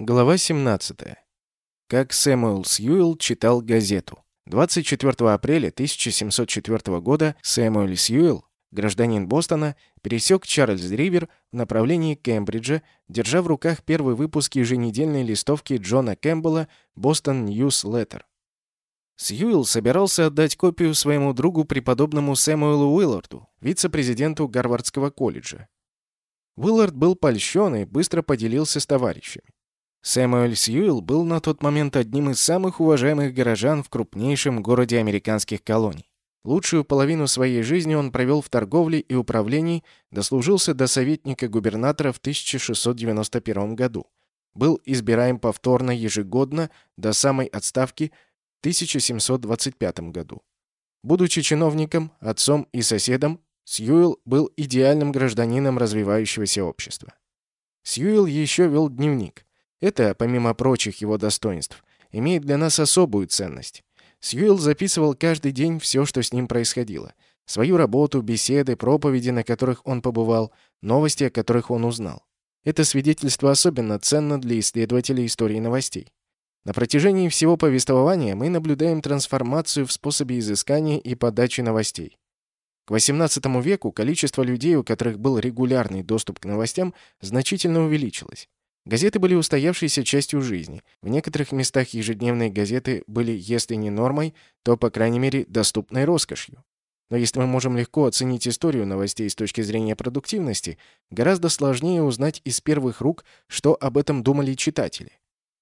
Глава 17. Как Сэмюэл Сьюэлл читал газету. 24 апреля 1704 года Сэмюэл Сьюэлл, гражданин Бостона, пересек Чарльз-Ривер в направлении Кембриджа, держа в руках первый выпуск еженедельной листовки Джона Кэмпбелла «Бостон Ньюс Леттер». Сьюэлл собирался отдать копию своему другу преподобному Сэмюэлу Уилларду, вице-президенту Гарвардского колледжа. Уиллард был польщен и быстро поделился с товарищами. Сэмюэль Сьюэлл был на тот момент одним из самых уважаемых горожан в крупнейшем городе американских колоний. Лучшую половину своей жизни он провел в торговле и управлении, дослужился до советника губернатора в 1691 году. Был избираем повторно ежегодно до самой отставки в 1725 году. Будучи чиновником, отцом и соседом, Сьюэлл был идеальным гражданином развивающегося общества. Сьюэлл еще вел дневник. Это, помимо прочих его достоинств, имеет для нас особую ценность. Сьюэлл записывал каждый день все, что с ним происходило. Свою работу, беседы, проповеди, на которых он побывал, новости, о которых он узнал. Это свидетельство особенно ценно для исследователей истории новостей. На протяжении всего повествования мы наблюдаем трансформацию в способе изыскания и подачи новостей. К XVIII веку количество людей, у которых был регулярный доступ к новостям, значительно увеличилось. Газеты были устоявшейся частью жизни. В некоторых местах ежедневные газеты были, если не нормой, то, по крайней мере, доступной роскошью. Но если мы можем легко оценить историю новостей с точки зрения продуктивности, гораздо сложнее узнать из первых рук, что об этом думали читатели.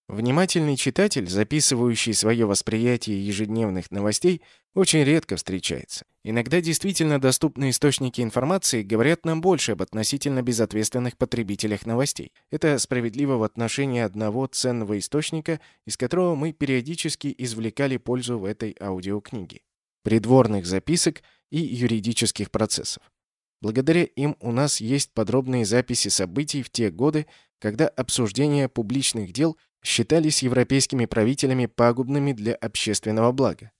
Внимательный читатель, записывающий свое восприятие ежедневных новостей, очень редко встречается. Иногда действительно доступные источники информации говорят нам больше об относительно безответственных потребителях новостей. Это справедливо в отношении одного ценного источника, из которого мы периодически извлекали пользу в этой аудиокниге. Придворных записок и юридических процессов. Благодаря им у нас есть подробные записи событий в те годы, когда обсуждение публичных дел считались европейскими правителями пагубными для общественного блага.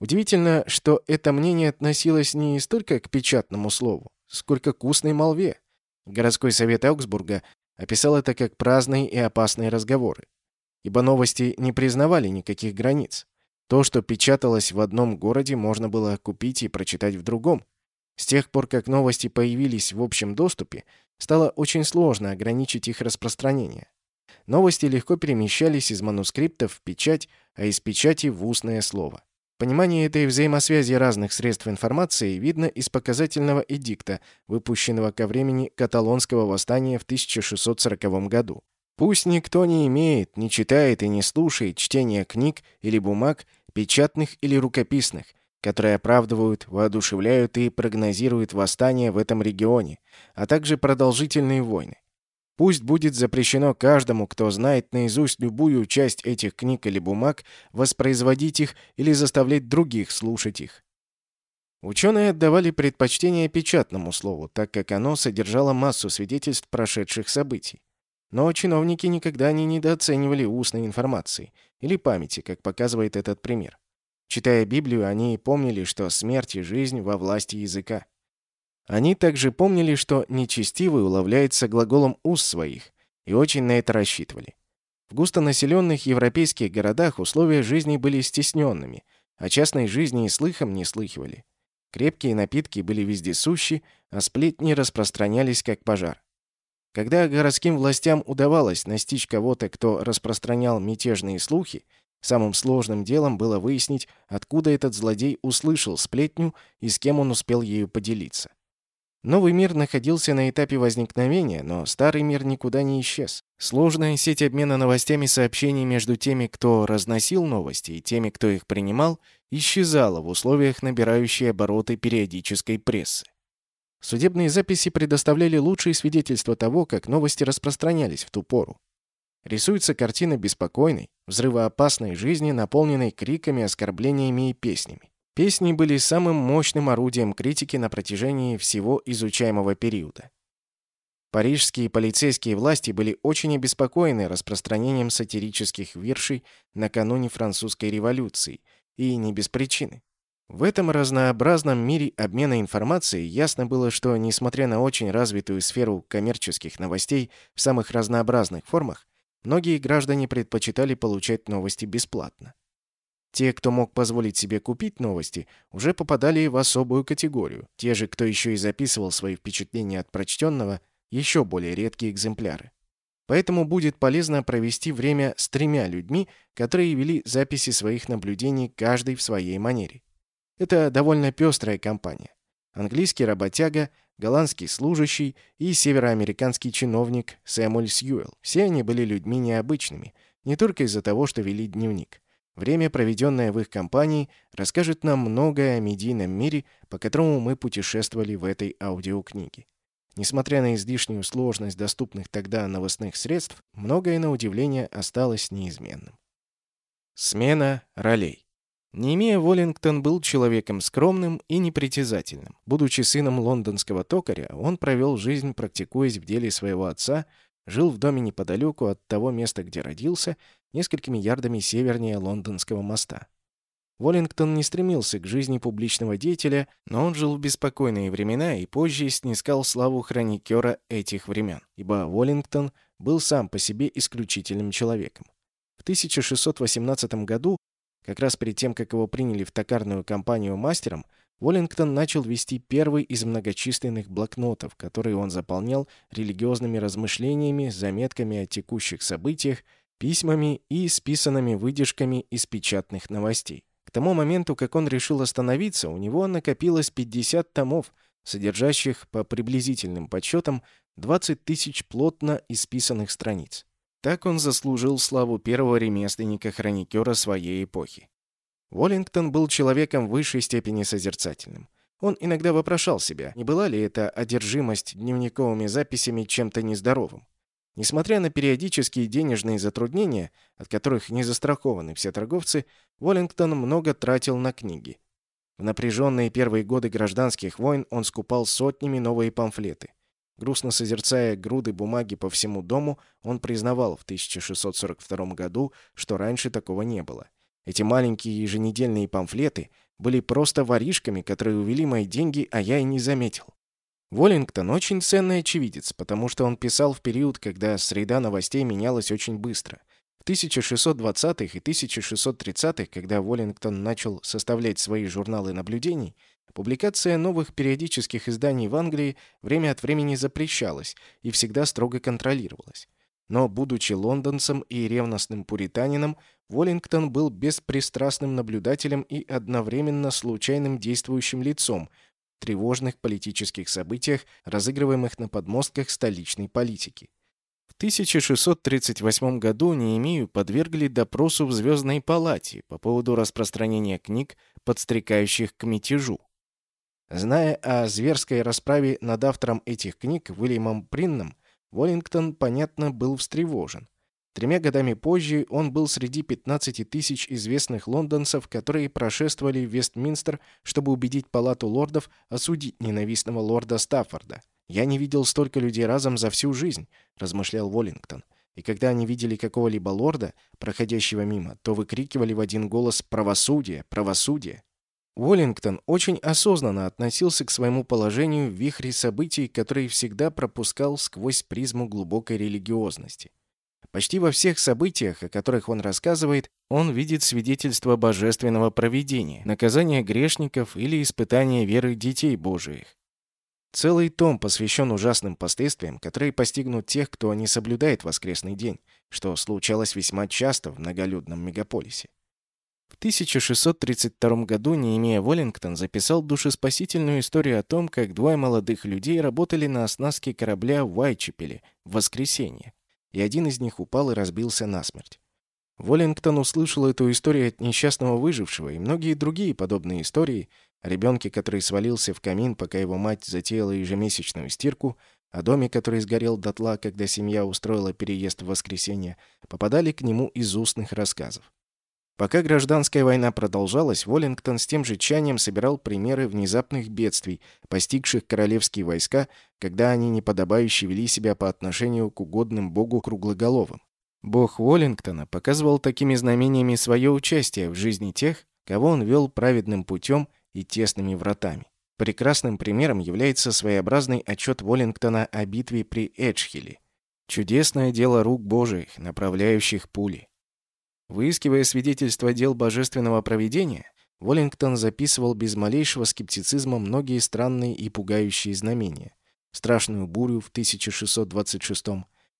Удивительно, что это мнение относилось не столько к печатному слову, сколько к устной молве. Городской совет Аугсбурга описал это как праздные и опасные разговоры, ибо новости не признавали никаких границ. То, что печаталось в одном городе, можно было купить и прочитать в другом. С тех пор, как новости появились в общем доступе, стало очень сложно ограничить их распространение. Новости легко перемещались из манускриптов в печать, а из печати в устное слово. Понимание этой взаимосвязи разных средств информации видно из показательного эдикта, выпущенного ко времени каталонского восстания в 1640 году. Пусть никто не имеет, не читает и не слушает чтения книг или бумаг, печатных или рукописных, которые оправдывают, воодушевляют и прогнозируют восстания в этом регионе, а также продолжительные войны. Пусть будет запрещено каждому, кто знает наизусть любую часть этих книг или бумаг, воспроизводить их или заставлять других слушать их. Ученые отдавали предпочтение печатному слову, так как оно содержало массу свидетельств прошедших событий. Но чиновники никогда не недооценивали устной информации или памяти, как показывает этот пример. Читая Библию, они помнили, что смерть и жизнь во власти языка. Они также помнили, что нечестивый уловляется глаголом уст своих, и очень на это рассчитывали. В густонаселенных европейских городах условия жизни были стесненными, а частной жизни и слыхом не слыхивали. Крепкие напитки были вездесущи, а сплетни распространялись как пожар. Когда городским властям удавалось настичь кого-то, кто распространял мятежные слухи, самым сложным делом было выяснить, откуда этот злодей услышал сплетню и с кем он успел ею поделиться. Новый мир находился на этапе возникновения, но старый мир никуда не исчез. Сложная сеть обмена новостями сообщений между теми, кто разносил новости, и теми, кто их принимал, исчезала в условиях набирающей обороты периодической прессы. Судебные записи предоставляли лучшие свидетельства того, как новости распространялись в ту пору. Рисуется картина беспокойной, взрывоопасной жизни, наполненной криками, оскорблениями и песнями. Песни были самым мощным орудием критики на протяжении всего изучаемого периода. Парижские полицейские власти были очень обеспокоены распространением сатирических виршей накануне французской революции, и не без причины. В этом разнообразном мире обмена информацией ясно было, что, несмотря на очень развитую сферу коммерческих новостей в самых разнообразных формах, многие граждане предпочитали получать новости бесплатно. Те, кто мог позволить себе купить новости, уже попадали в особую категорию. Те же, кто еще и записывал свои впечатления от прочтенного, еще более редкие экземпляры. Поэтому будет полезно провести время с тремя людьми, которые вели записи своих наблюдений каждый в своей манере. Это довольно пестрая компания. Английский работяга, голландский служащий и североамериканский чиновник Сэмюэль Сьюэлл. Все они были людьми необычными, не только из-за того, что вели дневник. Время, проведенное в их компании, расскажет нам многое о медийном мире, по которому мы путешествовали в этой аудиокниге. Несмотря на излишнюю сложность доступных тогда новостных средств, многое на удивление осталось неизменным. Смена ролей. Немея Воллингтон был человеком скромным и непритязательным. Будучи сыном лондонского токаря, он провел жизнь, практикуясь в деле своего отца, жил в доме неподалеку от того места, где родился, несколькими ярдами севернее лондонского моста. Воллингтон не стремился к жизни публичного деятеля, но он жил в беспокойные времена и позже снискал славу хроникера этих времен, ибо Воллингтон был сам по себе исключительным человеком. В 1618 году, как раз перед тем, как его приняли в токарную компанию мастером, Воллингтон начал вести первый из многочисленных блокнотов, которые он заполнял религиозными размышлениями, заметками о текущих событиях, письмами и списанными выдержками из печатных новостей. К тому моменту, как он решил остановиться, у него накопилось 50 томов, содержащих, по приблизительным подсчетам, 20 тысяч плотно исписанных страниц. Так он заслужил славу первого ремесленника-хроникера своей эпохи. Воллингтон был человеком в высшей степени созерцательным. Он иногда вопрошал себя, не была ли эта одержимость дневниковыми записями чем-то нездоровым. Несмотря на периодические денежные затруднения, от которых не застрахованы все торговцы, Воллингтон много тратил на книги. В напряженные первые годы гражданских войн он скупал сотнями новые памфлеты. Грустно созерцая груды бумаги по всему дому, он признавал в 1642 году, что раньше такого не было. Эти маленькие еженедельные памфлеты были просто воришками, которые увели мои деньги, а я и не заметил. Воллингтон очень ценный очевидец, потому что он писал в период, когда среда новостей менялась очень быстро. В 1620-х и 1630-х, когда Воллингтон начал составлять свои журналы наблюдений, публикация новых периодических изданий в Англии время от времени запрещалась и всегда строго контролировалась. Но, будучи лондонцем и ревностным пуританином, Воллингтон был беспристрастным наблюдателем и одновременно случайным действующим лицом, тревожных политических событиях, разыгрываемых на подмостках столичной политики. В 1638 году Неемию подвергли допросу в Звездной палате по поводу распространения книг, подстрекающих к мятежу. Зная о зверской расправе над автором этих книг Уильямом Принном, Воллингтон, понятно, был встревожен. Тремя годами позже он был среди 15 тысяч известных лондонцев, которые прошествовали в Вестминстер, чтобы убедить Палату лордов осудить ненавистного лорда Стаффорда. «Я не видел столько людей разом за всю жизнь», — размышлял Воллингтон. И когда они видели какого-либо лорда, проходящего мимо, то выкрикивали в один голос «Правосудие! Правосудие!». Уоллингтон очень осознанно относился к своему положению в вихре событий, которые всегда пропускал сквозь призму глубокой религиозности. Почти во всех событиях, о которых он рассказывает, он видит свидетельство божественного провидения, наказание грешников или испытание веры детей Божиих. Целый том посвящен ужасным последствиям, которые постигнут тех, кто не соблюдает воскресный день, что случалось весьма часто в многолюдном мегаполисе. В 1632 году Неемия Воллингтон записал душеспасительную историю о том, как двое молодых людей работали на оснастке корабля в Уайчепеле в воскресенье и один из них упал и разбился насмерть. Воллингтон услышал эту историю от несчастного выжившего и многие другие подобные истории ребенке, который свалился в камин, пока его мать затеяла ежемесячную стирку, о доме, который сгорел дотла, когда семья устроила переезд в воскресенье, попадали к нему из устных рассказов. Пока гражданская война продолжалась, Воллингтон с тем же тщанием собирал примеры внезапных бедствий, постигших королевские войска, когда они неподобающе вели себя по отношению к угодным богу круглоголовым. Бог Воллингтона показывал такими знамениями свое участие в жизни тех, кого он вел праведным путем и тесными вратами. Прекрасным примером является своеобразный отчет Воллингтона о битве при Эджхилле. Чудесное дело рук Божиих, направляющих пули. Выискивая свидетельства дел божественного провидения, Воллингтон записывал без малейшего скептицизма многие странные и пугающие знамения. Страшную бурю в 1626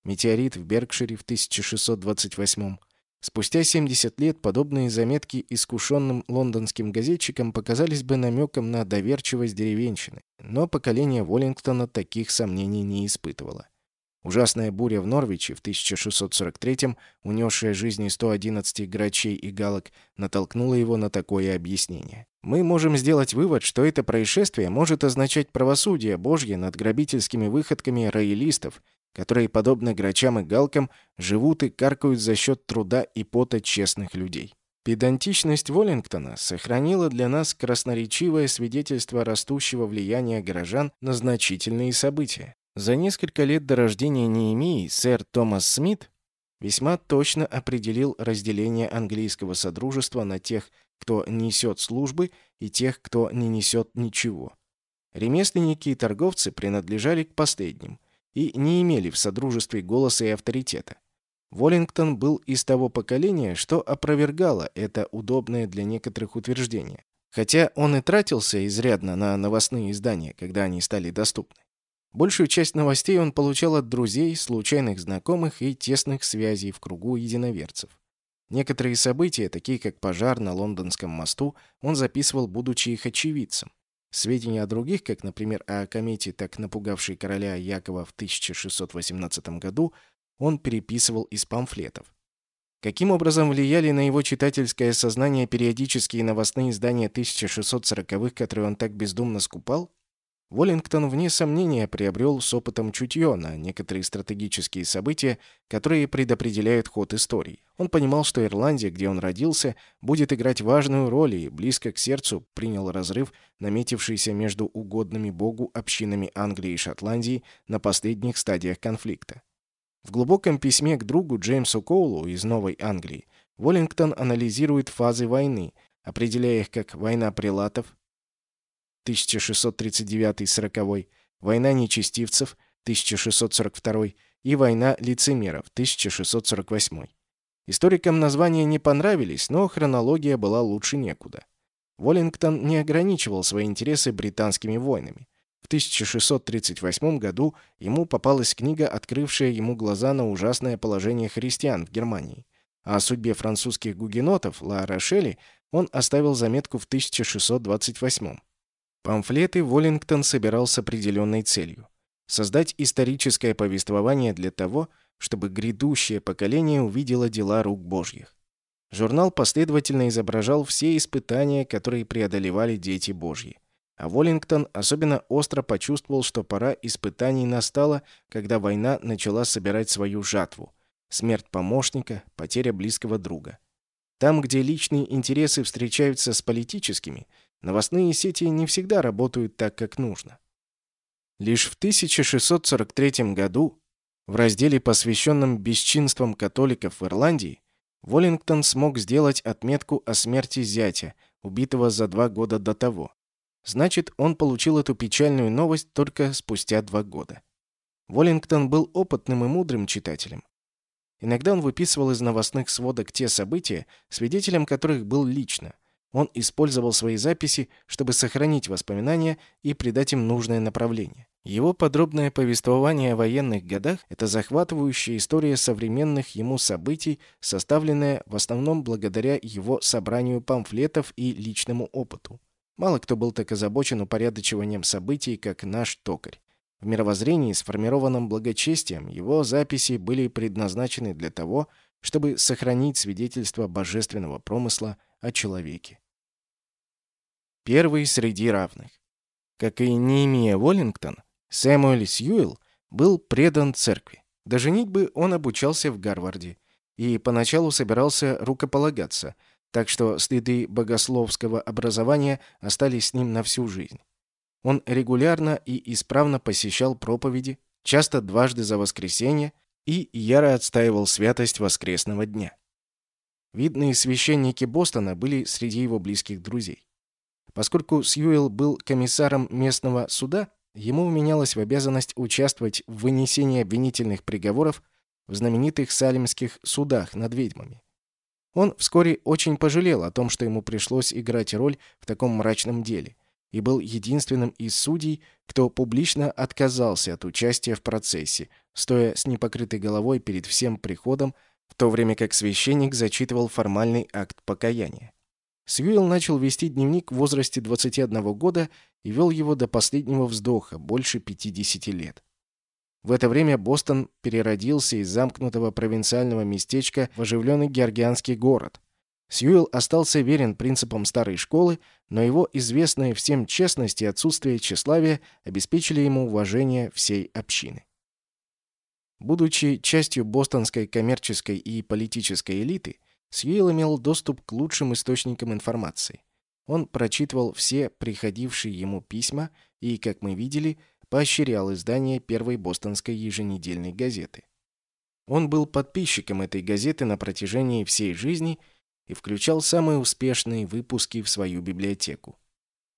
метеорит в Беркшире в 1628 Спустя 70 лет подобные заметки искушенным лондонским газетчикам показались бы намеком на доверчивость деревенщины, но поколение Воллингтона таких сомнений не испытывало. Ужасная буря в Норвиче в 1643-м, унесшая жизни 111 грачей и галок, натолкнула его на такое объяснение. Мы можем сделать вывод, что это происшествие может означать правосудие Божье над грабительскими выходками роялистов, которые, подобно грачам и галкам, живут и каркают за счет труда и пота честных людей. Педантичность Воллингтона сохранила для нас красноречивое свидетельство растущего влияния горожан на значительные события. За несколько лет до рождения Неемии сэр Томас Смит весьма точно определил разделение английского содружества на тех, кто несет службы, и тех, кто не несет ничего. Ремесленники и торговцы принадлежали к последним и не имели в содружестве голоса и авторитета. Воллингтон был из того поколения, что опровергало это удобное для некоторых утверждение, хотя он и тратился изрядно на новостные издания, когда они стали доступны. Большую часть новостей он получал от друзей, случайных знакомых и тесных связей в кругу единоверцев. Некоторые события, такие как пожар на Лондонском мосту, он записывал, будучи их очевидцем. Сведения о других, как, например, о комете, так напугавшей короля Якова в 1618 году, он переписывал из памфлетов. Каким образом влияли на его читательское сознание периодические новостные издания 1640-х, которые он так бездумно скупал? Воллингтон, вне сомнения, приобрел с опытом чутье на некоторые стратегические события, которые предопределяют ход истории. Он понимал, что Ирландия, где он родился, будет играть важную роль и близко к сердцу принял разрыв, наметившийся между угодными Богу общинами Англии и Шотландии на последних стадиях конфликта. В глубоком письме к другу Джеймсу Коулу из Новой Англии Воллингтон анализирует фазы войны, определяя их как война прилатов, 1639-40, война нечестивцев 1642 и война лицемеров 1648. Историкам названия не понравились, но хронология была лучше некуда. Воллингтон не ограничивал свои интересы британскими войнами. В 1638 году ему попалась книга, открывшая ему глаза на ужасное положение христиан в Германии. О судьбе французских гугенотов Ла Рошели он оставил заметку в 1628. Памфлеты Воллингтон собирал с определенной целью – создать историческое повествование для того, чтобы грядущее поколение увидело дела рук Божьих. Журнал последовательно изображал все испытания, которые преодолевали дети Божьи. А Воллингтон особенно остро почувствовал, что пора испытаний настала, когда война начала собирать свою жатву. Смерть помощника, потеря близкого друга. Там, где личные интересы встречаются с политическими – Новостные сети не всегда работают так, как нужно. Лишь в 1643 году в разделе, посвященном бесчинствам католиков в Ирландии, Воллингтон смог сделать отметку о смерти зятя, убитого за два года до того. Значит, он получил эту печальную новость только спустя два года. Воллингтон был опытным и мудрым читателем. Иногда он выписывал из новостных сводок те события, свидетелем которых был лично, он использовал свои записи, чтобы сохранить воспоминания и придать им нужное направление. Его подробное повествование о военных годах – это захватывающая история современных ему событий, составленная в основном благодаря его собранию памфлетов и личному опыту. Мало кто был так озабочен упорядочиванием событий, как наш токарь. В мировоззрении, сформированном благочестием, его записи были предназначены для того, чтобы сохранить свидетельство божественного промысла о человеке. Первый среди равных. Как и Неемия Уоллингтон, Сэмюэль Сьюэлл был предан церкви. До женитьбы он обучался в Гарварде и поначалу собирался рукополагаться, так что следы богословского образования остались с ним на всю жизнь. Он регулярно и исправно посещал проповеди, часто дважды за воскресенье, и яро отстаивал святость воскресного дня. Видные священники Бостона были среди его близких друзей. Поскольку Сьюэлл был комиссаром местного суда, ему вменялось в обязанность участвовать в вынесении обвинительных приговоров в знаменитых салимских судах над ведьмами. Он вскоре очень пожалел о том, что ему пришлось играть роль в таком мрачном деле, и был единственным из судей, кто публично отказался от участия в процессе, стоя с непокрытой головой перед всем приходом, в то время как священник зачитывал формальный акт покаяния. Сьюэлл начал вести дневник в возрасте 21 года и вел его до последнего вздоха, больше 50 лет. В это время Бостон переродился из замкнутого провинциального местечка в оживленный георгианский город. Сьюэлл остался верен принципам старой школы, но его известная всем честность и отсутствие тщеславия обеспечили ему уважение всей общины. Будучи частью бостонской коммерческой и политической элиты, Сьюэлл имел доступ к лучшим источникам информации. Он прочитывал все приходившие ему письма и, как мы видели, поощрял издание первой бостонской еженедельной газеты. Он был подписчиком этой газеты на протяжении всей жизни и включал самые успешные выпуски в свою библиотеку.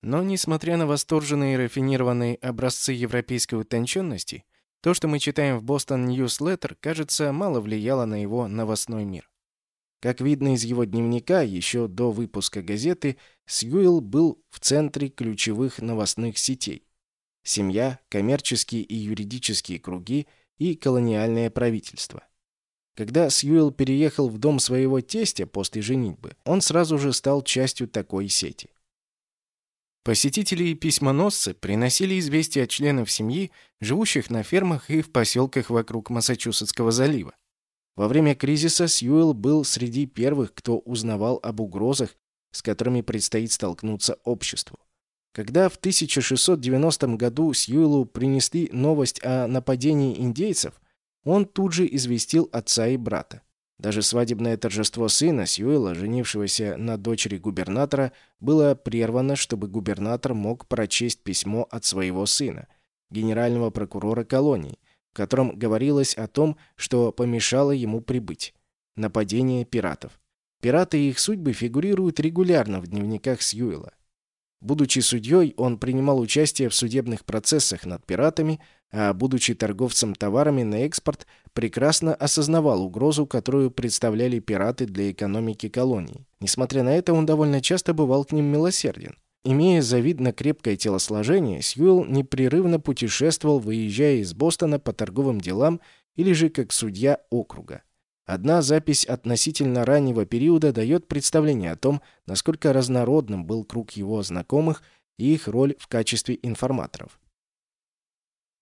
Но, несмотря на восторженные и рафинированные образцы европейской утонченности, то, что мы читаем в Boston Newsletter, кажется, мало влияло на его новостной мир. Как видно из его дневника, еще до выпуска газеты, Сьюэлл был в центре ключевых новостных сетей семья, коммерческие и юридические круги и колониальное правительство. Когда Сьюэлл переехал в дом своего тестя после женитьбы, он сразу же стал частью такой сети. Посетители и письмоносцы приносили известия от членов семьи, живущих на фермах и в поселках вокруг Массачусетского залива. Во время кризиса Сьюэлл был среди первых, кто узнавал об угрозах, с которыми предстоит столкнуться обществу. Когда в 1690 году Сьюэлу принесли новость о нападении индейцев, он тут же известил отца и брата. Даже свадебное торжество сына Сьюэла, женившегося на дочери губернатора, было прервано, чтобы губернатор мог прочесть письмо от своего сына, генерального прокурора колонии, в котором говорилось о том, что помешало ему прибыть. Нападение пиратов. Пираты и их судьбы фигурируют регулярно в дневниках Сьюэла. Будучи судьей, он принимал участие в судебных процессах над пиратами, а будучи торговцем товарами на экспорт, прекрасно осознавал угрозу, которую представляли пираты для экономики колоний. Несмотря на это, он довольно часто бывал к ним милосерден. Имея завидно крепкое телосложение, Сьюэлл непрерывно путешествовал, выезжая из Бостона по торговым делам или же как судья округа. Одна запись относительно раннего периода дает представление о том, насколько разнородным был круг его знакомых и их роль в качестве информаторов.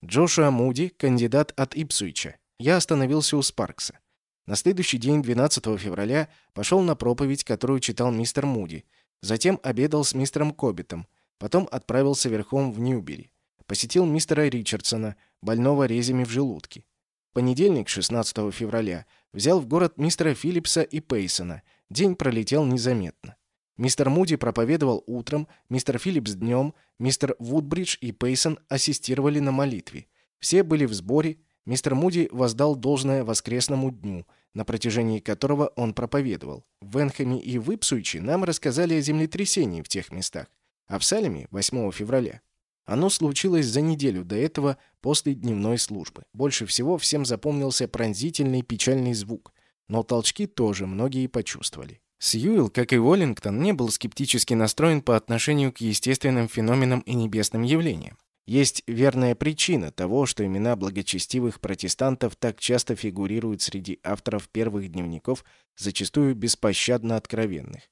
Джошуа Муди, кандидат от Ипсуича. Я остановился у Спаркса. На следующий день, 12 февраля, пошел на проповедь, которую читал мистер Муди. Затем обедал с мистером Кобитом. Потом отправился верхом в Ньюбери. Посетил мистера Ричардсона, больного резями в желудке. В понедельник, 16 февраля, Взял в город мистера Филлипса и Пейсона. День пролетел незаметно. Мистер Муди проповедовал утром, мистер Филлипс днем, мистер Вудбридж и Пейсон ассистировали на молитве. Все были в сборе. Мистер Муди воздал должное воскресному дню, на протяжении которого он проповедовал. В Венхэме и в нам рассказали о землетрясении в тех местах, а в Салеме 8 февраля оно случилось за неделю до этого после дневной службы. Больше всего всем запомнился пронзительный печальный звук, но толчки тоже многие почувствовали. Сьюэлл, как и Уоллингтон, не был скептически настроен по отношению к естественным феноменам и небесным явлениям. Есть верная причина того, что имена благочестивых протестантов так часто фигурируют среди авторов первых дневников, зачастую беспощадно откровенных.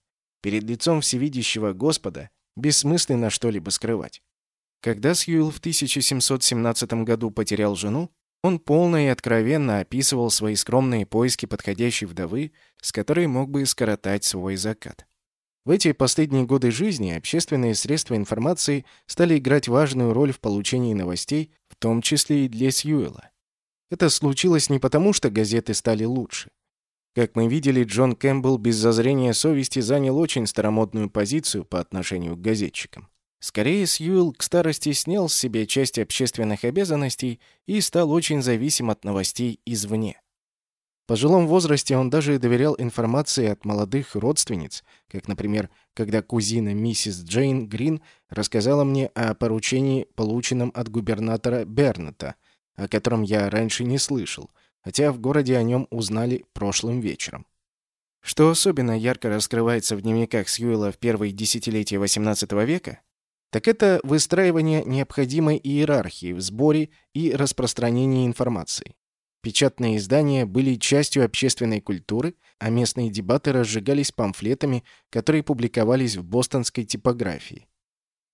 Перед лицом всевидящего Господа бессмысленно что-либо скрывать. Когда Сьюэлл в 1717 году потерял жену, он полно и откровенно описывал свои скромные поиски подходящей вдовы, с которой мог бы скоротать свой закат. В эти последние годы жизни общественные средства информации стали играть важную роль в получении новостей, в том числе и для Сьюэлла. Это случилось не потому, что газеты стали лучше. Как мы видели, Джон Кэмпбелл без зазрения совести занял очень старомодную позицию по отношению к газетчикам. Скорее, Сьюэлл к старости снял с себя часть общественных обязанностей и стал очень зависим от новостей извне. В пожилом возрасте он даже доверял информации от молодых родственниц, как, например, когда кузина миссис Джейн Грин рассказала мне о поручении, полученном от губернатора Бернета, о котором я раньше не слышал, хотя в городе о нем узнали прошлым вечером. Что особенно ярко раскрывается в дневниках Сьюэлла в первые десятилетия XVIII века, так это выстраивание необходимой иерархии в сборе и распространении информации. Печатные издания были частью общественной культуры, а местные дебаты разжигались памфлетами, которые публиковались в бостонской типографии.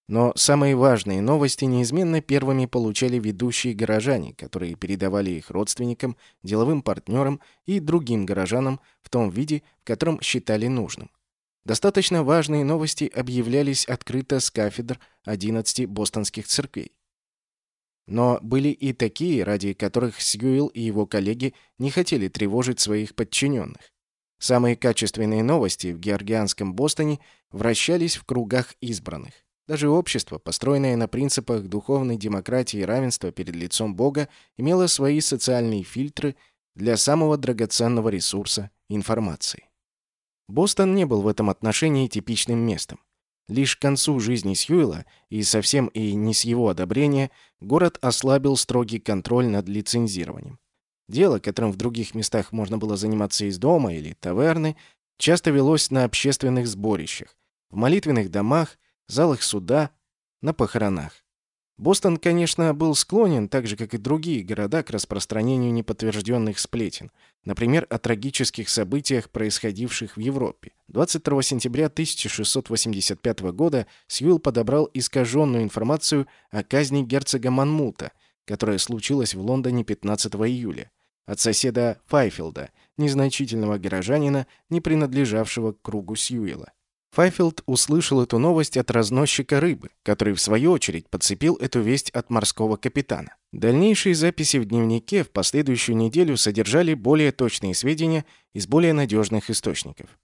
Но самые важные новости неизменно первыми получали ведущие горожане, которые передавали их родственникам, деловым партнерам и другим горожанам в том виде, в котором считали нужным. Достаточно важные новости объявлялись открыто с кафедр 11 бостонских церквей. Но были и такие, ради которых Сьюил и его коллеги не хотели тревожить своих подчиненных. Самые качественные новости в георгианском Бостоне вращались в кругах избранных. Даже общество, построенное на принципах духовной демократии и равенства перед лицом Бога, имело свои социальные фильтры для самого драгоценного ресурса – информации. Бостон не был в этом отношении типичным местом. Лишь к концу жизни Сьюэла, и совсем и не с его одобрения, город ослабил строгий контроль над лицензированием. Дело, которым в других местах можно было заниматься из дома или таверны, часто велось на общественных сборищах, в молитвенных домах залах суда, на похоронах. Бостон, конечно, был склонен, так же как и другие города, к распространению неподтвержденных сплетен, например, о трагических событиях, происходивших в Европе. 22 сентября 1685 года Сьюилл подобрал искаженную информацию о казни герцога Манмута, которая случилась в Лондоне 15 июля, от соседа Файфилда, незначительного горожанина, не принадлежавшего к кругу Сьюилла. Файфилд услышал эту новость от разносчика рыбы, который, в свою очередь, подцепил эту весть от морского капитана. Дальнейшие записи в дневнике в последующую неделю содержали более точные сведения из более надежных источников.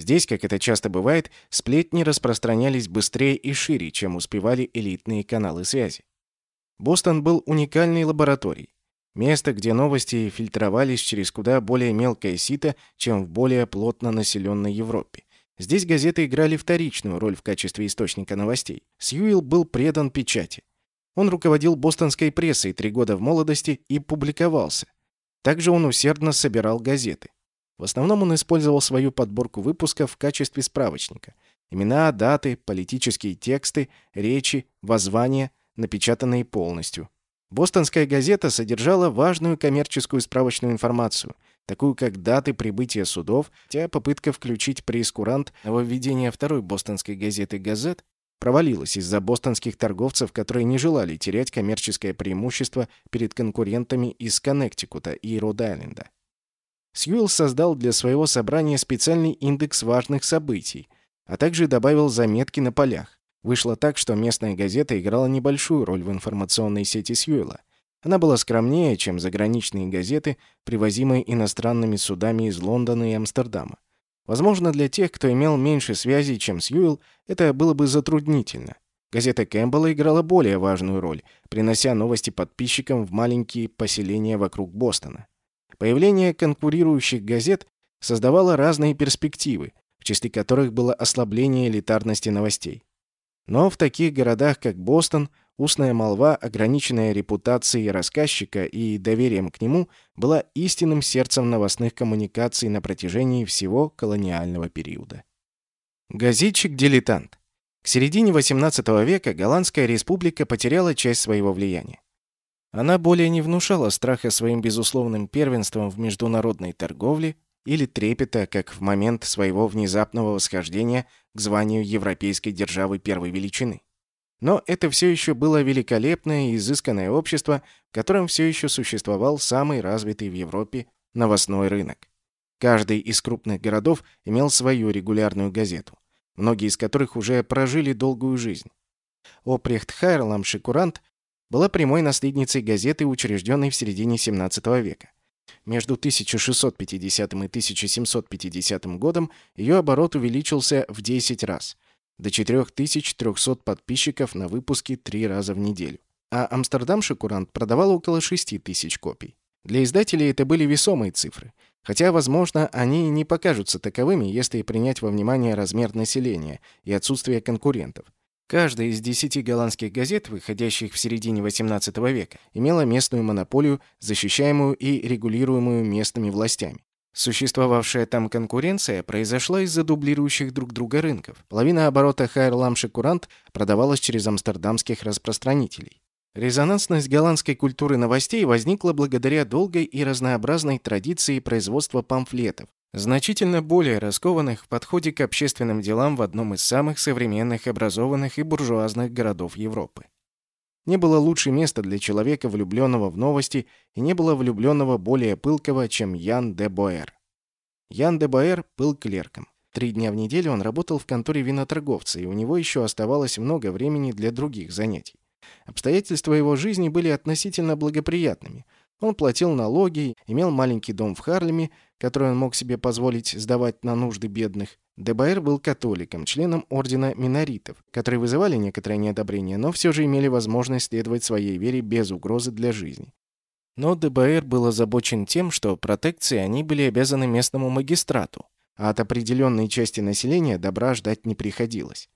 Здесь, как это часто бывает, сплетни распространялись быстрее и шире, чем успевали элитные каналы связи. Бостон был уникальной лабораторией. Место, где новости фильтровались через куда более мелкое сито, чем в более плотно населенной Европе. Здесь газеты играли вторичную роль в качестве источника новостей. Сьюилл был предан печати. Он руководил бостонской прессой три года в молодости и публиковался. Также он усердно собирал газеты. В основном он использовал свою подборку выпусков в качестве справочника. Имена, даты, политические тексты, речи, воззвания, напечатанные полностью. Бостонская газета содержала важную коммерческую справочную информацию – такую как даты прибытия судов, хотя попытка включить прейскурант нововведение второй бостонской газеты «Газет» провалилась из-за бостонских торговцев, которые не желали терять коммерческое преимущество перед конкурентами из Коннектикута и Род-Айленда. Сьюэлл создал для своего собрания специальный индекс важных событий, а также добавил заметки на полях. Вышло так, что местная газета играла небольшую роль в информационной сети Сьюэлла. Она была скромнее, чем заграничные газеты, привозимые иностранными судами из Лондона и Амстердама. Возможно, для тех, кто имел меньше связей, чем Сьюэлл, это было бы затруднительно. Газета Кэмпбелла играла более важную роль, принося новости подписчикам в маленькие поселения вокруг Бостона. Появление конкурирующих газет создавало разные перспективы, в числе которых было ослабление элитарности новостей. Но в таких городах, как Бостон, Устная молва, ограниченная репутацией рассказчика и доверием к нему, была истинным сердцем новостных коммуникаций на протяжении всего колониального периода. Газетчик-дилетант. К середине XVIII века Голландская республика потеряла часть своего влияния. Она более не внушала страха своим безусловным первенством в международной торговле или трепета, как в момент своего внезапного восхождения к званию европейской державы первой величины. Но это все еще было великолепное и изысканное общество, в котором все еще существовал самый развитый в Европе новостной рынок. Каждый из крупных городов имел свою регулярную газету, многие из которых уже прожили долгую жизнь. Опрехт Хайрлам Шикурант была прямой наследницей газеты, учрежденной в середине XVII века. Между 1650 и 1750 годом ее оборот увеличился в 10 раз – до 4300 подписчиков на выпуске три раза в неделю. А Амстердам Шикурант продавал около 6000 копий. Для издателей это были весомые цифры. Хотя, возможно, они не покажутся таковыми, если принять во внимание размер населения и отсутствие конкурентов. Каждая из десяти голландских газет, выходящих в середине XVIII века, имела местную монополию, защищаемую и регулируемую местными властями. Существовавшая там конкуренция произошла из-за дублирующих друг друга рынков. Половина оборота Хайрламши Курант продавалась через амстердамских распространителей. Резонансность голландской культуры новостей возникла благодаря долгой и разнообразной традиции производства памфлетов, значительно более раскованных в подходе к общественным делам в одном из самых современных, образованных и буржуазных городов Европы. Не было лучше места для человека, влюбленного в новости, и не было влюбленного более пылкого, чем Ян де Боэр. Ян де Боэр был клерком. Три дня в неделю он работал в конторе виноторговца, и у него еще оставалось много времени для других занятий. Обстоятельства его жизни были относительно благоприятными. Он платил налоги, имел маленький дом в Харлеме, который он мог себе позволить сдавать на нужды бедных. ДБР был католиком, членом ордена миноритов, которые вызывали некоторое неодобрение, но все же имели возможность следовать своей вере без угрозы для жизни. Но ДБР был озабочен тем, что протекции они были обязаны местному магистрату, а от определенной части населения добра ждать не приходилось.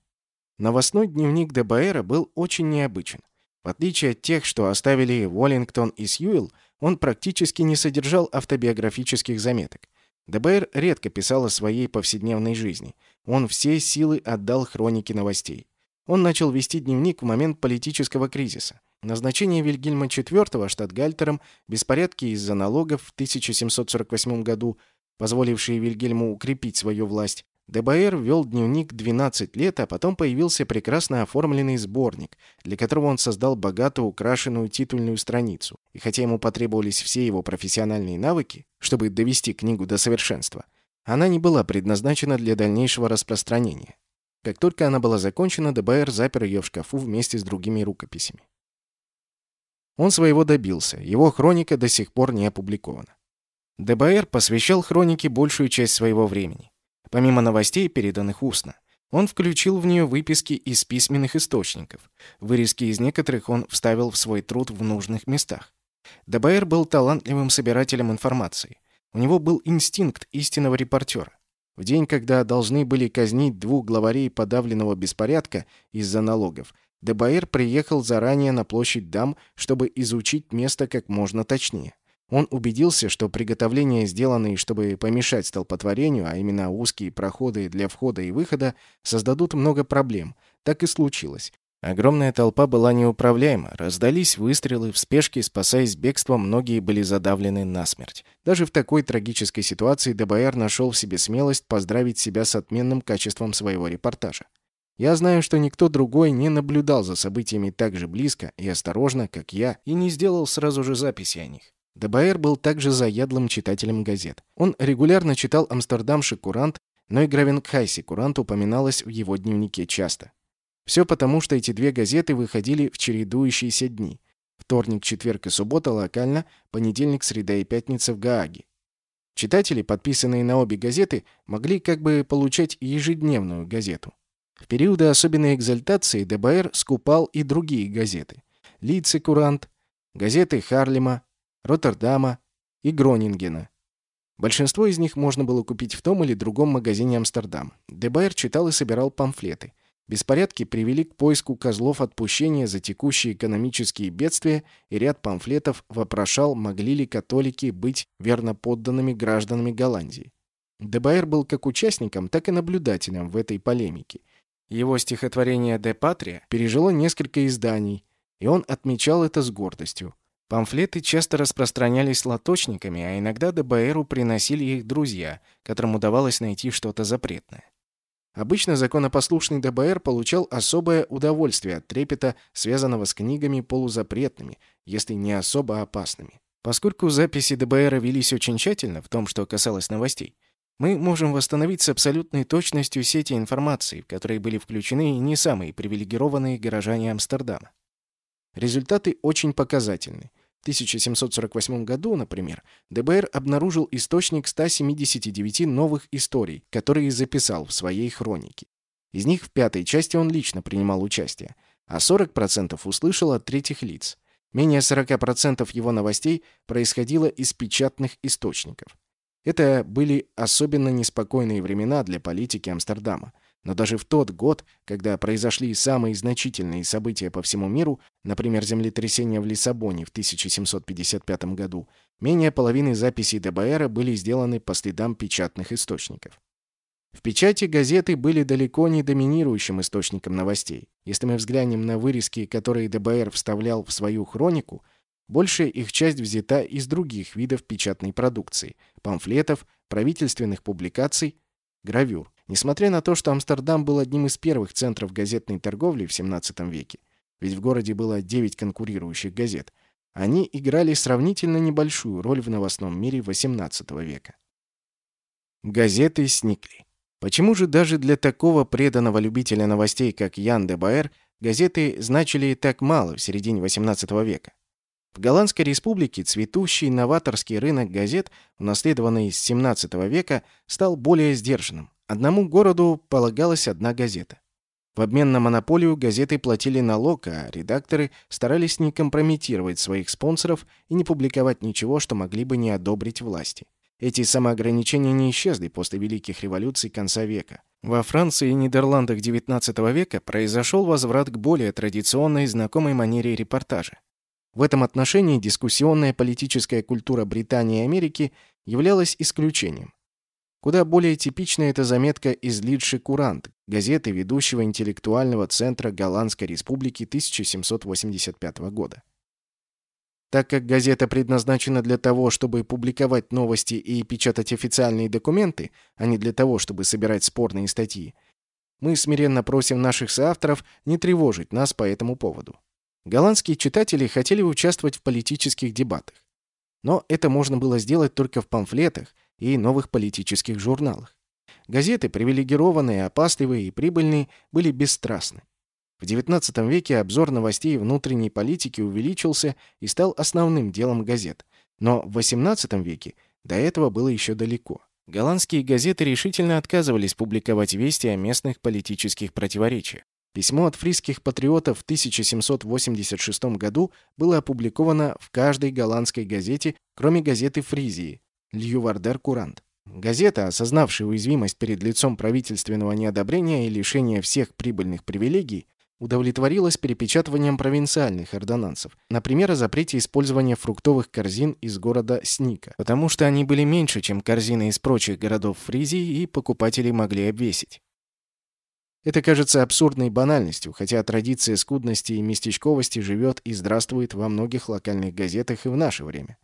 Новостной дневник ДБРа был очень необычен. В отличие от тех, что оставили Уоллингтон и Сьюэлл, он практически не содержал автобиографических заметок. ДБР редко писал о своей повседневной жизни. Он все силы отдал хронике новостей. Он начал вести дневник в момент политического кризиса. Назначение Вильгельма IV штатгальтером, беспорядки из-за налогов в 1748 году, позволившие Вильгельму укрепить свою власть, ДБР вел дневник 12 лет, а потом появился прекрасно оформленный сборник, для которого он создал богато украшенную титульную страницу. И хотя ему потребовались все его профессиональные навыки, чтобы довести книгу до совершенства, она не была предназначена для дальнейшего распространения. Как только она была закончена, ДБР запер ее в шкафу вместе с другими рукописями. Он своего добился, его хроника до сих пор не опубликована. ДБР посвящал хронике большую часть своего времени. Помимо новостей, переданных устно, он включил в нее выписки из письменных источников. Вырезки из некоторых он вставил в свой труд в нужных местах. ДБР был талантливым собирателем информации. У него был инстинкт истинного репортера. В день, когда должны были казнить двух главарей подавленного беспорядка из-за налогов, ДБР приехал заранее на площадь Дам, чтобы изучить место как можно точнее. Он убедился, что приготовления, сделанные, чтобы помешать столпотворению, а именно узкие проходы для входа и выхода, создадут много проблем. Так и случилось. Огромная толпа была неуправляема, раздались выстрелы, в спешке, спасаясь бегством, многие были задавлены насмерть. Даже в такой трагической ситуации ДБР нашел в себе смелость поздравить себя с отменным качеством своего репортажа. Я знаю, что никто другой не наблюдал за событиями так же близко и осторожно, как я, и не сделал сразу же записи о них. ДБР был также заядлым читателем газет. Он регулярно читал «Амстердамши Курант», но и «Гравенгхайси Курант» упоминалось в его дневнике часто. Все потому, что эти две газеты выходили в чередующиеся дни. Вторник, четверг и суббота локально, понедельник, среда и пятница в Гааге. Читатели, подписанные на обе газеты, могли как бы получать ежедневную газету. В периоды особенной экзальтации ДБР скупал и другие газеты. Лице Курант, газеты Харлема, Роттердама и Гронингена. Большинство из них можно было купить в том или другом магазине Амстердам. Дебайер читал и собирал памфлеты. Беспорядки привели к поиску козлов отпущения за текущие экономические бедствия, и ряд памфлетов вопрошал, могли ли католики быть верно подданными гражданами Голландии. Дебайер был как участником, так и наблюдателем в этой полемике. Его стихотворение «Де Патрия» пережило несколько изданий, и он отмечал это с гордостью. Памфлеты часто распространялись лоточниками, а иногда ДБРу приносили их друзья, которым удавалось найти что-то запретное. Обычно законопослушный ДБР получал особое удовольствие от трепета, связанного с книгами полузапретными, если не особо опасными. Поскольку записи ДБР велись очень тщательно в том, что касалось новостей, мы можем восстановить с абсолютной точностью сети информации, в которые были включены не самые привилегированные горожане Амстердама. Результаты очень показательны. В 1748 году, например, ДБР обнаружил источник 179 новых историй, которые записал в своей хронике. Из них в пятой части он лично принимал участие, а 40% услышал от третьих лиц. Менее 40% его новостей происходило из печатных источников. Это были особенно неспокойные времена для политики Амстердама. Но даже в тот год, когда произошли самые значительные события по всему миру, например, землетрясение в Лиссабоне в 1755 году, менее половины записей ДБР были сделаны по следам печатных источников. В печати газеты были далеко не доминирующим источником новостей. Если мы взглянем на вырезки, которые ДБР вставлял в свою хронику, большая их часть взята из других видов печатной продукции – памфлетов, правительственных публикаций, гравюр. Несмотря на то, что Амстердам был одним из первых центров газетной торговли в XVII веке, ведь в городе было 9 конкурирующих газет, они играли сравнительно небольшую роль в новостном мире XVIII века. Газеты сникли. Почему же даже для такого преданного любителя новостей, как Ян де Баэр, газеты значили так мало в середине XVIII века? В Голландской республике цветущий новаторский рынок газет, унаследованный с XVII века, стал более сдержанным. Одному городу полагалась одна газета. В обмен на монополию газеты платили налог, а редакторы старались не компрометировать своих спонсоров и не публиковать ничего, что могли бы не одобрить власти. Эти самоограничения не исчезли после великих революций конца века. Во Франции и Нидерландах XIX века произошел возврат к более традиционной знакомой манере репортажа. В этом отношении дискуссионная политическая культура Британии и Америки являлась исключением. Куда более типична эта заметка из Лидши Курант, газеты ведущего интеллектуального центра Голландской республики 1785 года. Так как газета предназначена для того, чтобы публиковать новости и печатать официальные документы, а не для того, чтобы собирать спорные статьи, мы смиренно просим наших соавторов не тревожить нас по этому поводу. Голландские читатели хотели участвовать в политических дебатах. Но это можно было сделать только в памфлетах и новых политических журналах. Газеты, привилегированные, опасливые и прибыльные, были бесстрастны. В XIX веке обзор новостей внутренней политики увеличился и стал основным делом газет. Но в XVIII веке до этого было еще далеко. Голландские газеты решительно отказывались публиковать вести о местных политических противоречиях. Письмо от фрисских патриотов в 1786 году было опубликовано в каждой голландской газете, кроме газеты Фризии, Льювардер Курант. Газета, осознавшая уязвимость перед лицом правительственного неодобрения и лишения всех прибыльных привилегий, удовлетворилась перепечатыванием провинциальных ордонансов, например, о запрете использования фруктовых корзин из города Сника, потому что они были меньше, чем корзины из прочих городов Фризии, и покупатели могли обвесить. Это кажется абсурдной банальностью, хотя традиция скудности и местечковости живет и здравствует во многих локальных газетах и в наше время.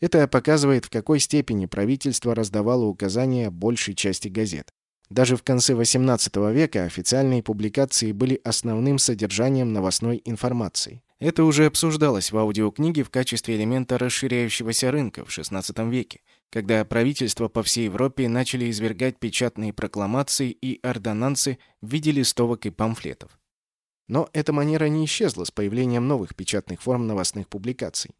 Это показывает, в какой степени правительство раздавало указания большей части газет. Даже в конце XVIII века официальные публикации были основным содержанием новостной информации. Это уже обсуждалось в аудиокниге в качестве элемента расширяющегося рынка в XVI веке, когда правительства по всей Европе начали извергать печатные прокламации и ордонансы в виде листовок и памфлетов. Но эта манера не исчезла с появлением новых печатных форм новостных публикаций.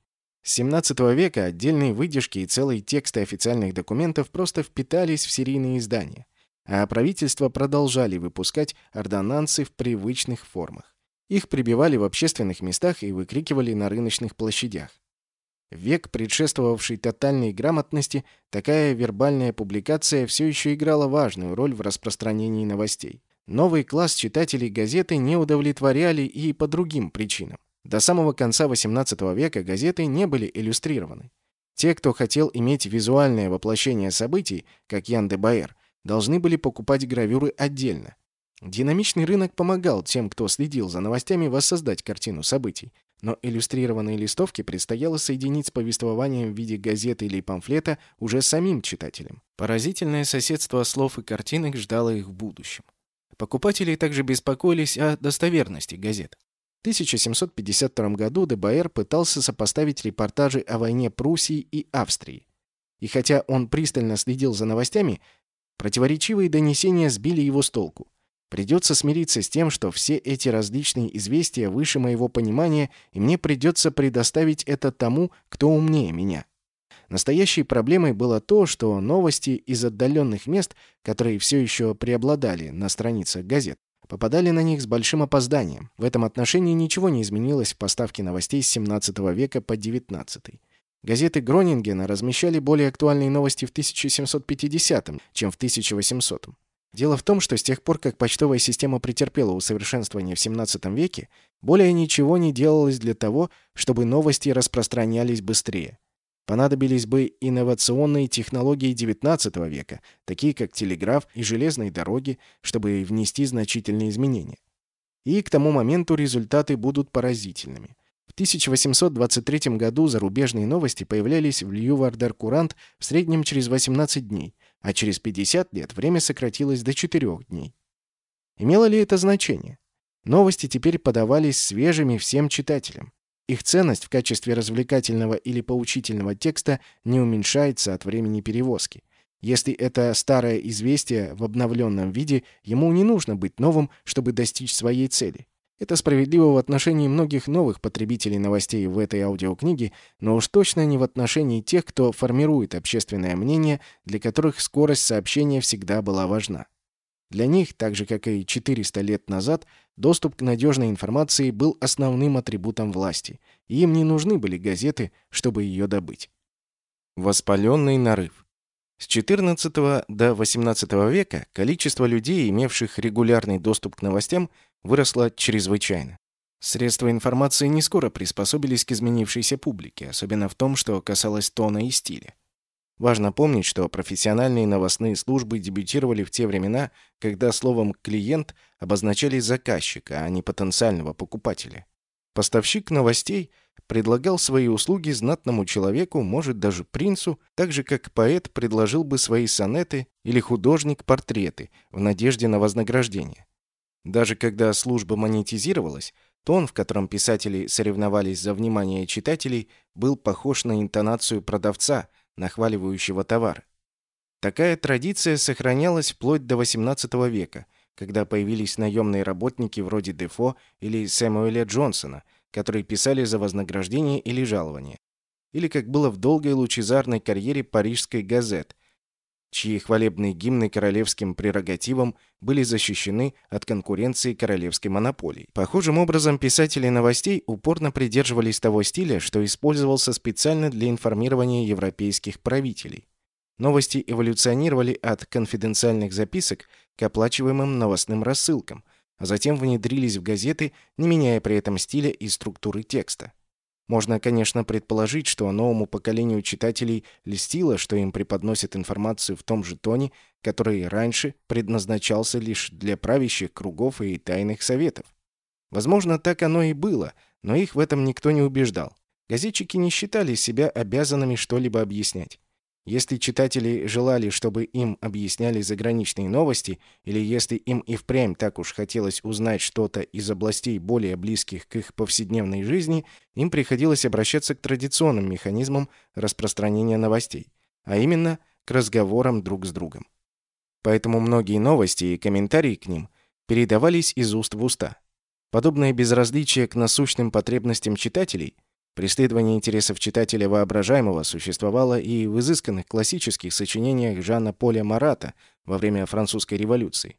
С 17 века отдельные выдержки и целые тексты официальных документов просто впитались в серийные издания, а правительства продолжали выпускать ордонансы в привычных формах. Их прибивали в общественных местах и выкрикивали на рыночных площадях. Век, предшествовавший тотальной грамотности, такая вербальная публикация все еще играла важную роль в распространении новостей. Новый класс читателей газеты не удовлетворяли и по другим причинам. До самого конца XVIII века газеты не были иллюстрированы. Те, кто хотел иметь визуальное воплощение событий, как Ян де Баэр, должны были покупать гравюры отдельно. Динамичный рынок помогал тем, кто следил за новостями, воссоздать картину событий, но иллюстрированные листовки предстояло соединить с повествованием в виде газеты или памфлета уже самим читателям. Поразительное соседство слов и картинок ждало их в будущем. Покупатели также беспокоились о достоверности газет. В 1752 году ДБР пытался сопоставить репортажи о войне Пруссии и Австрии. И хотя он пристально следил за новостями, противоречивые донесения сбили его с толку. Придется смириться с тем, что все эти различные известия выше моего понимания, и мне придется предоставить это тому, кто умнее меня. Настоящей проблемой было то, что новости из отдаленных мест, которые все еще преобладали на страницах газет, попадали на них с большим опозданием. В этом отношении ничего не изменилось в поставке новостей с 17 века по 19. Газеты Гронингена размещали более актуальные новости в 1750 чем в 1800 -м. Дело в том, что с тех пор, как почтовая система претерпела усовершенствование в 17 веке, более ничего не делалось для того, чтобы новости распространялись быстрее. Понадобились бы инновационные технологии XIX века, такие как телеграф и железные дороги, чтобы внести значительные изменения. И к тому моменту результаты будут поразительными. В 1823 году зарубежные новости появлялись в Льювардер Курант в среднем через 18 дней, а через 50 лет время сократилось до 4 дней. Имело ли это значение? Новости теперь подавались свежими всем читателям. Их ценность в качестве развлекательного или поучительного текста не уменьшается от времени перевозки. Если это старое известие в обновленном виде, ему не нужно быть новым, чтобы достичь своей цели. Это справедливо в отношении многих новых потребителей новостей в этой аудиокниге, но уж точно не в отношении тех, кто формирует общественное мнение, для которых скорость сообщения всегда была важна. Для них, так же как и 400 лет назад, доступ к надежной информации был основным атрибутом власти, и им не нужны были газеты, чтобы ее добыть. Воспаленный нарыв. С XIV до XVIII века количество людей, имевших регулярный доступ к новостям, выросло чрезвычайно. Средства информации не скоро приспособились к изменившейся публике, особенно в том, что касалось тона и стиля. Важно помнить, что профессиональные новостные службы дебютировали в те времена, когда словом «клиент» обозначали заказчика, а не потенциального покупателя. Поставщик новостей предлагал свои услуги знатному человеку, может даже принцу, так же как поэт предложил бы свои сонеты или художник портреты в надежде на вознаграждение. Даже когда служба монетизировалась, тон, в котором писатели соревновались за внимание читателей, был похож на интонацию продавца, нахваливающего товар. Такая традиция сохранялась вплоть до XVIII века, когда появились наемные работники вроде Дефо или Сэмуэля Джонсона, которые писали за вознаграждение или жалование. Или как было в долгой лучезарной карьере парижской газет, чьи хвалебные гимны королевским прерогативам были защищены от конкуренции королевской монополии. Похожим образом писатели новостей упорно придерживались того стиля, что использовался специально для информирования европейских правителей. Новости эволюционировали от конфиденциальных записок к оплачиваемым новостным рассылкам, а затем внедрились в газеты, не меняя при этом стиля и структуры текста. Можно, конечно, предположить, что новому поколению читателей льстило, что им преподносят информацию в том же тоне, который раньше предназначался лишь для правящих кругов и тайных советов. Возможно, так оно и было, но их в этом никто не убеждал. Газетчики не считали себя обязанными что-либо объяснять. Если читатели желали, чтобы им объясняли заграничные новости, или если им и впрямь так уж хотелось узнать что-то из областей более близких к их повседневной жизни, им приходилось обращаться к традиционным механизмам распространения новостей, а именно к разговорам друг с другом. Поэтому многие новости и комментарии к ним передавались из уст в уста. Подобное безразличие к насущным потребностям читателей – Преследование интересов читателя воображаемого существовало и в изысканных классических сочинениях Жана Поля Марата во время французской революции.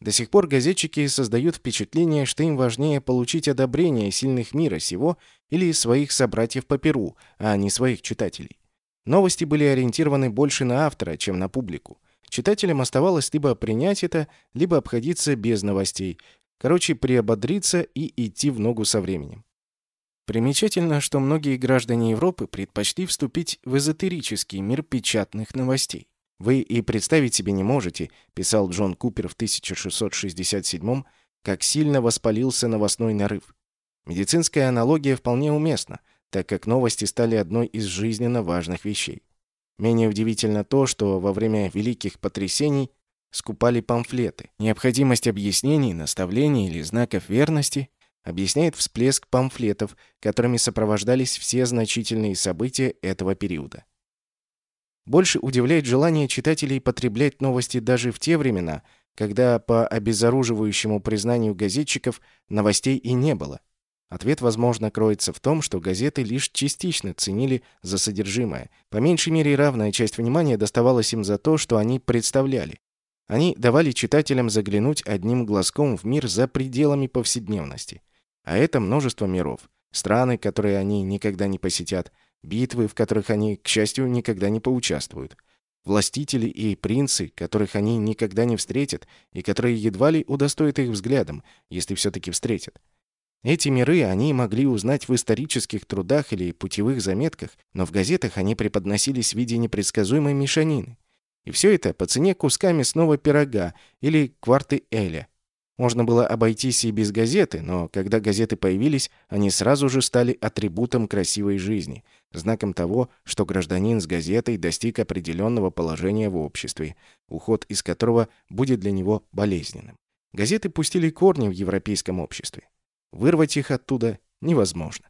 До сих пор газетчики создают впечатление, что им важнее получить одобрение сильных мира сего или своих собратьев по Перу, а не своих читателей. Новости были ориентированы больше на автора, чем на публику. Читателям оставалось либо принять это, либо обходиться без новостей. Короче, приободриться и идти в ногу со временем. Примечательно, что многие граждане Европы предпочли вступить в эзотерический мир печатных новостей. «Вы и представить себе не можете», – писал Джон Купер в 1667 как сильно воспалился новостной нарыв. Медицинская аналогия вполне уместна, так как новости стали одной из жизненно важных вещей. Менее удивительно то, что во время великих потрясений скупали памфлеты. Необходимость объяснений, наставлений или знаков верности объясняет всплеск памфлетов, которыми сопровождались все значительные события этого периода. Больше удивляет желание читателей потреблять новости даже в те времена, когда, по обезоруживающему признанию газетчиков, новостей и не было. Ответ, возможно, кроется в том, что газеты лишь частично ценили за содержимое. По меньшей мере, равная часть внимания доставалась им за то, что они представляли. Они давали читателям заглянуть одним глазком в мир за пределами повседневности. А это множество миров, страны, которые они никогда не посетят, битвы, в которых они, к счастью, никогда не поучаствуют, властители и принцы, которых они никогда не встретят и которые едва ли удостоят их взглядом, если все-таки встретят. Эти миры они могли узнать в исторических трудах или путевых заметках, но в газетах они преподносились в виде непредсказуемой мешанины. И все это по цене куска мясного пирога или кварты эля. Можно было обойтись и без газеты, но когда газеты появились, они сразу же стали атрибутом красивой жизни, знаком того, что гражданин с газетой достиг определенного положения в обществе, уход из которого будет для него болезненным. Газеты пустили корни в европейском обществе. Вырвать их оттуда невозможно.